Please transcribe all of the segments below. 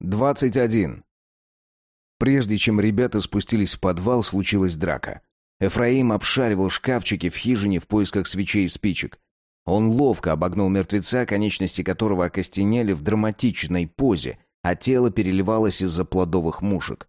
21. Прежде чем ребята спустились в подвал, случилась драка. Эфраим обшаривал шкафчики в хижине в поисках свечей и спичек. Он ловко обогнул мертвеца, конечности которого окостенели в драматичной позе, а тело переливалось из-за плодовых мушек.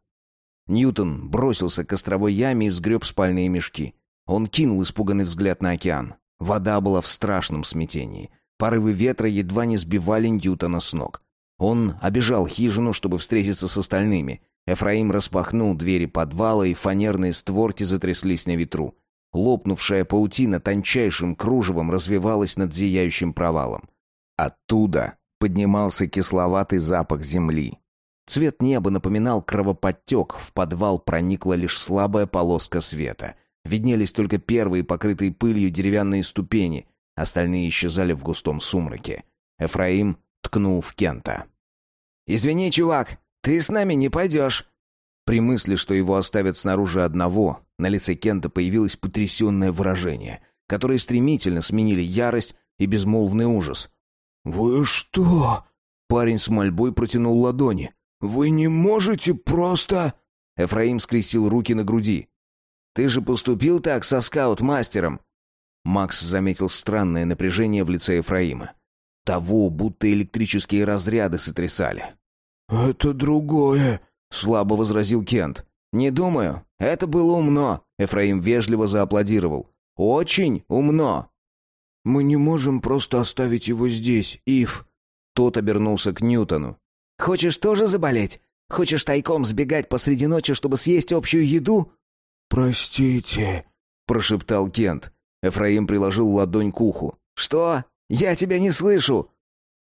Ньютон бросился к костровой яме и сгреб спальные мешки. Он кинул испуганный взгляд на океан. Вода была в страшном смятении. Порывы ветра едва не сбивали Ньютона с ног. Он обежал хижину, чтобы встретиться с остальными. Эфраим распахнул двери подвала, и фанерные створки затряслись на ветру. Лопнувшая паутина тончайшим кружевом развивалась над зияющим провалом. Оттуда поднимался кисловатый запах земли. Цвет неба напоминал кровоподтек, в подвал проникла лишь слабая полоска света. Виднелись только первые покрытые пылью деревянные ступени, остальные исчезали в густом сумраке. Эфраим ткнул в Кента. «Извини, чувак, ты с нами не пойдешь». При мысли, что его оставят снаружи одного, на лице Кента появилось потрясенное выражение, которое стремительно сменили ярость и безмолвный ужас. «Вы что?» Парень с мольбой протянул ладони. «Вы не можете просто...» Эфраим скрестил руки на груди. «Ты же поступил так со скаут-мастером!» Макс заметил странное напряжение в лице Ефраима. Того, будто электрические разряды сотрясали. «Это другое», — слабо возразил Кент. «Не думаю. Это было умно», — Эфраим вежливо зааплодировал. «Очень умно». «Мы не можем просто оставить его здесь, Ив». Тот обернулся к Ньютону. «Хочешь тоже заболеть? Хочешь тайком сбегать посреди ночи, чтобы съесть общую еду?» «Простите», — прошептал Кент. Эфраим приложил ладонь к уху. «Что? Я тебя не слышу!»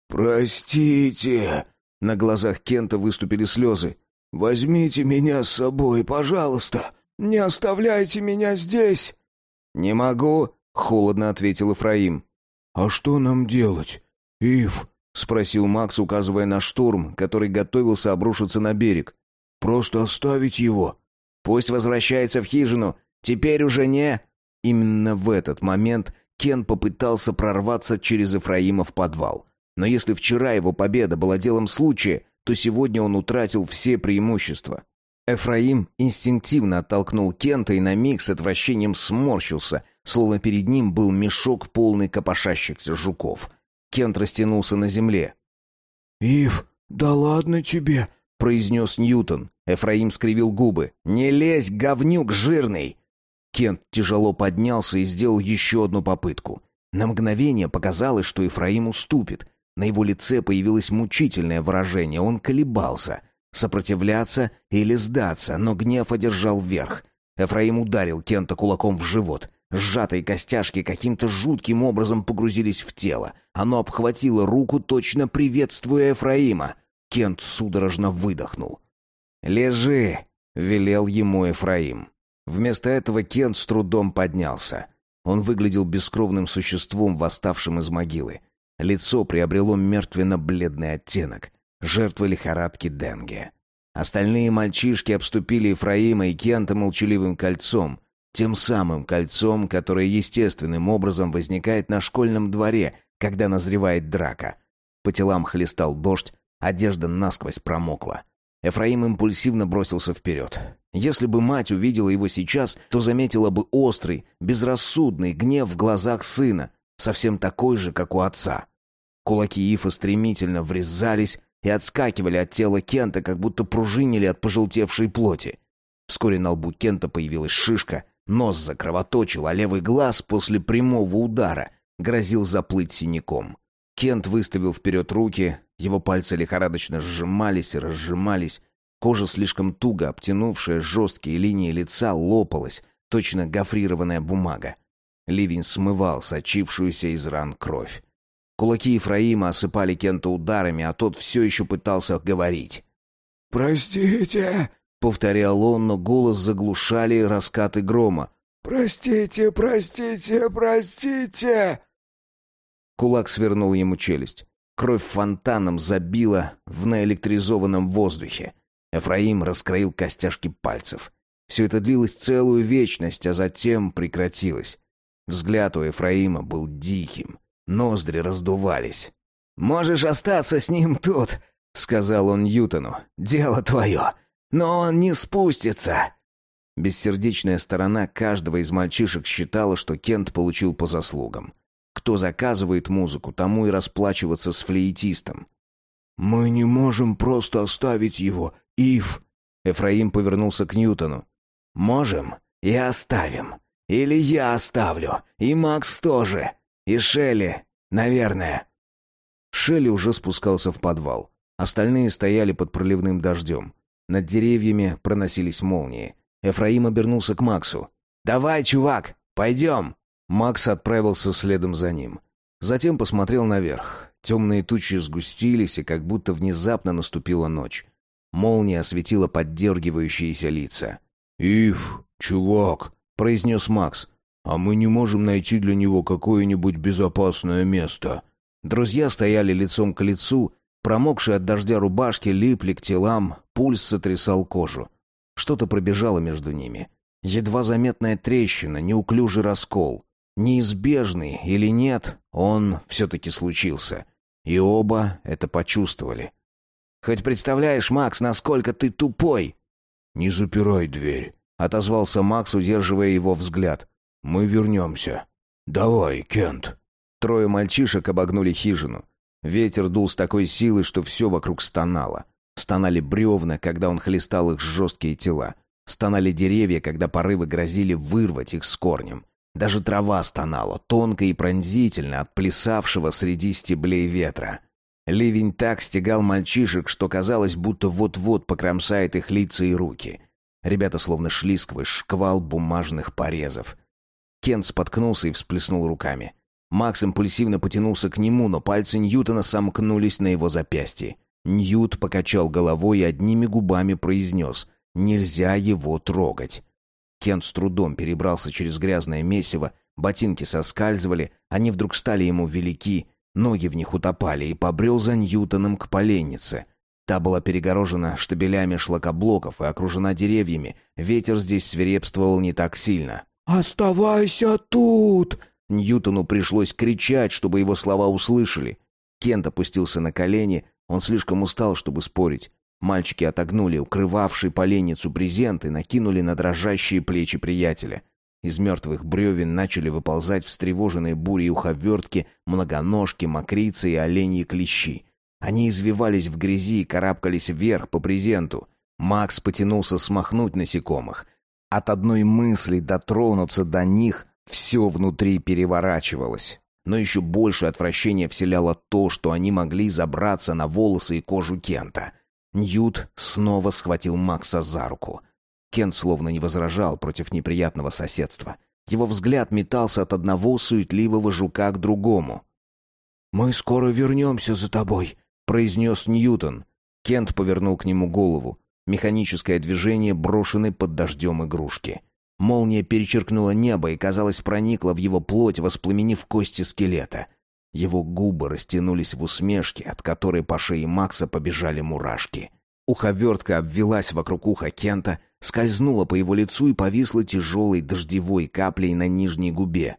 «Простите!» На глазах Кента выступили слезы. «Возьмите меня с собой, пожалуйста! Не оставляйте меня здесь!» «Не могу!» — холодно ответил Эфраим. «А что нам делать, Ив?» — спросил Макс, указывая на штурм, который готовился обрушиться на берег. «Просто оставить его?» «Пусть возвращается в хижину. Теперь уже не...» Именно в этот момент Кен попытался прорваться через Ефраима в подвал. Но если вчера его победа была делом случая, то сегодня он утратил все преимущества. Эфраим инстинктивно оттолкнул Кента и на миг с отвращением сморщился, словно перед ним был мешок, полный копошащихся жуков. Кент растянулся на земле. «Ив, да ладно тебе!» — произнес Ньютон. Эфраим скривил губы. «Не лезь, говнюк жирный!» Кент тяжело поднялся и сделал еще одну попытку. На мгновение показалось, что Ефраим уступит. На его лице появилось мучительное выражение. Он колебался. Сопротивляться или сдаться, но гнев одержал верх. Эфраим ударил Кента кулаком в живот. Сжатые костяшки каким-то жутким образом погрузились в тело. Оно обхватило руку, точно приветствуя Ефраима. Кент судорожно выдохнул. «Лежи!» — велел ему Ефраим. Вместо этого Кент с трудом поднялся. Он выглядел бескровным существом, восставшим из могилы. Лицо приобрело мертвенно-бледный оттенок. Жертва лихорадки Денге. Остальные мальчишки обступили Ефраима и Кента молчаливым кольцом. Тем самым кольцом, которое естественным образом возникает на школьном дворе, когда назревает драка. По телам хлестал дождь, одежда насквозь промокла. Эфраим импульсивно бросился вперед. Если бы мать увидела его сейчас, то заметила бы острый, безрассудный гнев в глазах сына, совсем такой же, как у отца. Кулаки Ифа стремительно врезались и отскакивали от тела Кента, как будто пружинили от пожелтевшей плоти. Вскоре на лбу Кента появилась шишка, нос закровоточил, а левый глаз после прямого удара грозил заплыть синяком. Кент выставил вперед руки, его пальцы лихорадочно сжимались и разжимались, Кожа, слишком туго обтянувшая жесткие линии лица, лопалась, точно гофрированная бумага. Ливень смывал сочившуюся из ран кровь. Кулаки Ефраима осыпали Кента ударами, а тот все еще пытался говорить. «Простите!» — повторял он, но голос заглушали раскаты грома. «Простите, простите, простите!» Кулак свернул ему челюсть. Кровь фонтаном забила в наэлектризованном воздухе. Эфраим раскроил костяшки пальцев. Все это длилось целую вечность, а затем прекратилось. Взгляд у Ефраима был диким. Ноздри раздувались. «Можешь остаться с ним тут!» — сказал он Ньютону. «Дело твое, но он не спустится!» Бессердечная сторона каждого из мальчишек считала, что Кент получил по заслугам. Кто заказывает музыку, тому и расплачиваться с флейтистом. «Мы не можем просто оставить его, Ив!» Эфраим повернулся к Ньютону. «Можем и оставим. Или я оставлю, и Макс тоже, и Шелли, наверное». Шелли уже спускался в подвал. Остальные стояли под проливным дождем. Над деревьями проносились молнии. Эфраим обернулся к Максу. «Давай, чувак, пойдем!» Макс отправился следом за ним. Затем посмотрел наверх. Темные тучи сгустились, и как будто внезапно наступила ночь. Молния осветила поддергивающиеся лица. «Ив, чувак!» — произнес Макс. «А мы не можем найти для него какое-нибудь безопасное место». Друзья стояли лицом к лицу, промокшие от дождя рубашки липли к телам, пульс сотрясал кожу. Что-то пробежало между ними. Едва заметная трещина, неуклюжий раскол. Неизбежный или нет, он все-таки случился. И оба это почувствовали. «Хоть представляешь, Макс, насколько ты тупой!» «Не запирай дверь», — отозвался Макс, удерживая его взгляд. «Мы вернемся. Давай, Кент». Трое мальчишек обогнули хижину. Ветер дул с такой силой, что все вокруг стонало. Стонали бревна, когда он хлестал их жесткие тела. Стонали деревья, когда порывы грозили вырвать их с корнем. Даже трава стонала, тонко и пронзительно от плясавшего среди стеблей ветра. Ливень так стегал мальчишек, что казалось, будто вот-вот покромсает их лица и руки. Ребята словно шли сквозь шквал бумажных порезов. Кент споткнулся и всплеснул руками. Макс импульсивно потянулся к нему, но пальцы Ньютона сомкнулись на его запястье. Ньют покачал головой и одними губами произнес «Нельзя его трогать». Кент с трудом перебрался через грязное месиво, ботинки соскальзывали, они вдруг стали ему велики, ноги в них утопали, и побрел за Ньютоном к поленнице. Та была перегорожена штабелями шлакоблоков и окружена деревьями, ветер здесь свирепствовал не так сильно. «Оставайся тут!» Ньютону пришлось кричать, чтобы его слова услышали. Кент опустился на колени, он слишком устал, чтобы спорить. Мальчики отогнули укрывавший поленницу брезент и накинули на дрожащие плечи приятеля. Из мертвых бревен начали выползать встревоженные бурей уховертки, многоножки, мокрицы и оленьи клещи. Они извивались в грязи и карабкались вверх по брезенту. Макс потянулся смахнуть насекомых. От одной мысли дотронуться до них все внутри переворачивалось. Но еще больше отвращения вселяло то, что они могли забраться на волосы и кожу Кента. Ньют снова схватил Макса за руку. Кент словно не возражал против неприятного соседства. Его взгляд метался от одного суетливого жука к другому. «Мы скоро вернемся за тобой», — произнес Ньютон. Кент повернул к нему голову. Механическое движение брошены под дождем игрушки. Молния перечеркнула небо и, казалось, проникла в его плоть, воспламенив кости скелета. Его губы растянулись в усмешке, от которой по шее Макса побежали мурашки. Уховертка обвелась вокруг уха Кента, скользнула по его лицу и повисла тяжелой дождевой каплей на нижней губе.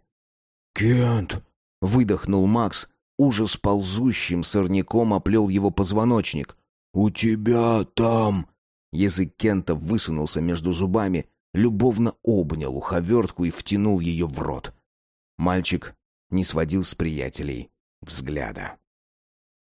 «Кент!» — выдохнул Макс. Ужас ползущим сорняком оплел его позвоночник. «У тебя там...» Язык Кента высунулся между зубами, любовно обнял уховертку и втянул ее в рот. Мальчик не сводил с приятелей взгляда.